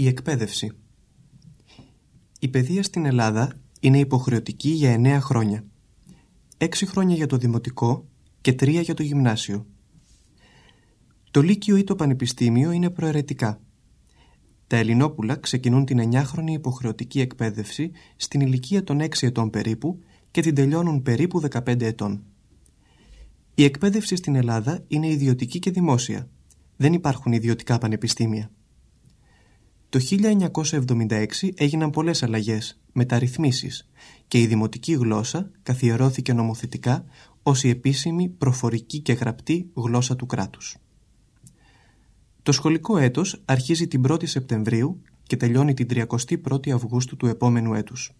Η εκπαίδευση Η παιδεία στην Ελλάδα είναι υποχρεωτική για 9 χρόνια. 6 χρόνια για το δημοτικό και 3 για το γυμνάσιο. Το Λύκειο ή το Πανεπιστήμιο είναι προαιρετικά. Τα Ελληνόπουλα ξεκινούν την 9χρονη υποχρεωτική εκπαίδευση στην ηλικία των 6 ετών περίπου και την τελειώνουν περίπου 15 ετών. Η εκπαίδευση στην Ελλάδα είναι ιδιωτική και δημόσια. Δεν υπάρχουν ιδιωτικά πανεπιστήμια. Το 1976 έγιναν πολλές αλλαγές, μεταρρυθμίσεις και η δημοτική γλώσσα καθιερώθηκε νομοθετικά ως η επίσημη προφορική και γραπτή γλώσσα του κράτους. Το σχολικό έτος αρχίζει την 1η Σεπτεμβρίου και τελειώνει την 31η Αυγούστου του επόμενου έτους.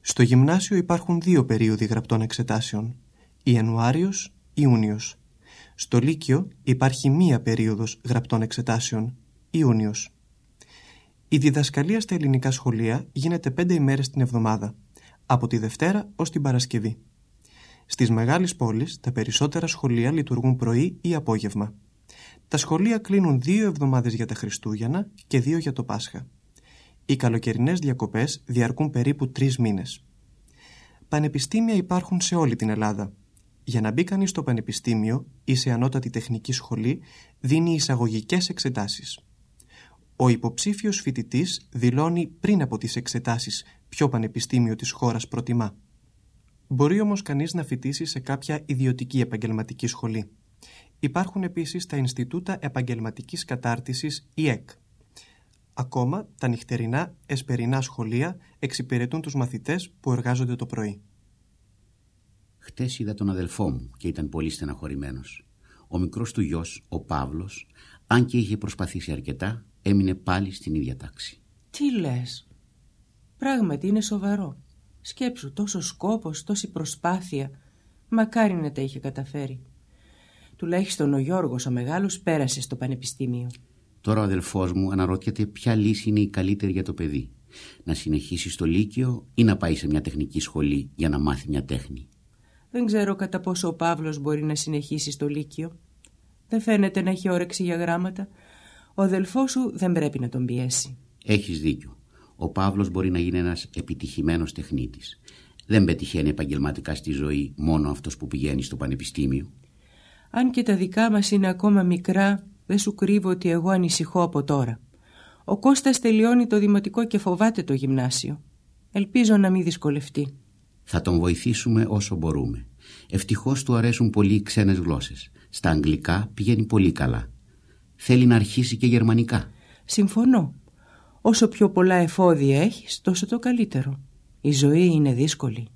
Στο γυμνάσιο υπάρχουν δύο περίοδοι γραπτών εξετάσεων, Ιανουάριος, Ιούνιος. Στο Λύκειο υπάρχει μία περίοδος γραπτών εξετάσεων, Ιούνιος. Η διδασκαλία στα ελληνικά σχολεία γίνεται πέντε ημέρες την εβδομάδα, από τη Δευτέρα ως την Παρασκευή. Στις μεγάλες πόλεις τα περισσότερα σχολεία λειτουργούν πρωί ή απόγευμα. Τα σχολεία κλείνουν δύο εβδομάδες για τα Χριστούγεννα και δύο για το Πάσχα. Οι καλοκαιρινές διακοπές διαρκούν περίπου τρεις μήνες. Πανεπιστήμια υπάρχουν σε όλη την Ελλάδα. Για να μπει κανείς στο πανεπιστήμιο ή σε ανώτατη τεχνική σχολή δίνει εισαγωγικές εξετάσεις. Ο υποψήφιος φοιτητής δηλώνει πριν από τις εξετάσεις ποιο πανεπιστήμιο της χώρας προτιμά. Μπορεί όμως κανείς να φοιτήσει σε κάποια ιδιωτική επαγγελματική σχολή. Υπάρχουν επίσης τα Ινστιτούτα Επαγγελματικής Κατάρτισης ΙΕΚ. Ακόμα τα νυχτερινά εσπερινά σχολεία εξυπηρετούν τους μαθητές που εργάζονται το πρωί. Χτες είδα τον αδελφό μου και ήταν πολύ στεναχωρημένος. Ο μικρός του γιος, ο Παύλος, αν και είχε προσπαθήσει αρκετά, έμεινε πάλι στην ίδια τάξη. Τι λες; Πράγματι είναι σοβαρό. Σκέψου τόσο σκόπος, τόση προσπάθεια. Μακάρι να τα είχε καταφέρει. Τουλάχιστον ο Γιώργος ο μεγάλος πέρασε στο πανεπιστήμιο. Τώρα ο αδελφός μου αναρωτιέται ποια λύση είναι η καλύτερη για το παιδί. Να συνεχίσει στο Λύκειο ή να πάει σε μια τεχνική σχολή για να μάθει μια τέχνη; Δεν ξέρω κατά πόσο ο Παύλος μπορεί να συνεχίσει στο Λύκειο. Δεν φαίνεται να έχει όρεξη για γράμματα. Ο αδελφός σου δεν πρέπει να τον πιέσει. Έχεις δίκιο. Ο Παύλος μπορεί να γίνει ένας επιτυχημένος τεχνίτης. Δεν πετυχαίνει επαγγελματικά στη ζωή μόνο αυτός που πηγαίνει στο πανεπιστήμιο. Αν και τα δικά μας είναι ακόμα μικρά, δεν σου κρύβω ότι εγώ ανησυχώ από τώρα. Ο Κώστας τελειώνει το δημοτικό και φοβάται το γυμνάσιο. Ελπίζω να μην δυσκολευτεί. Θα τον βοηθήσουμε όσο μπορούμε. Ευτυχώς του αρέσουν πολύ οι ξένες γλώσσες. Στα αγγλικά πηγαίνει πολύ καλά. Θέλει να αρχίσει και γερμανικά. Συμφωνώ. Όσο πιο πολλά εφόδια έχεις, τόσο το καλύτερο. Η ζωή είναι δύσκολη.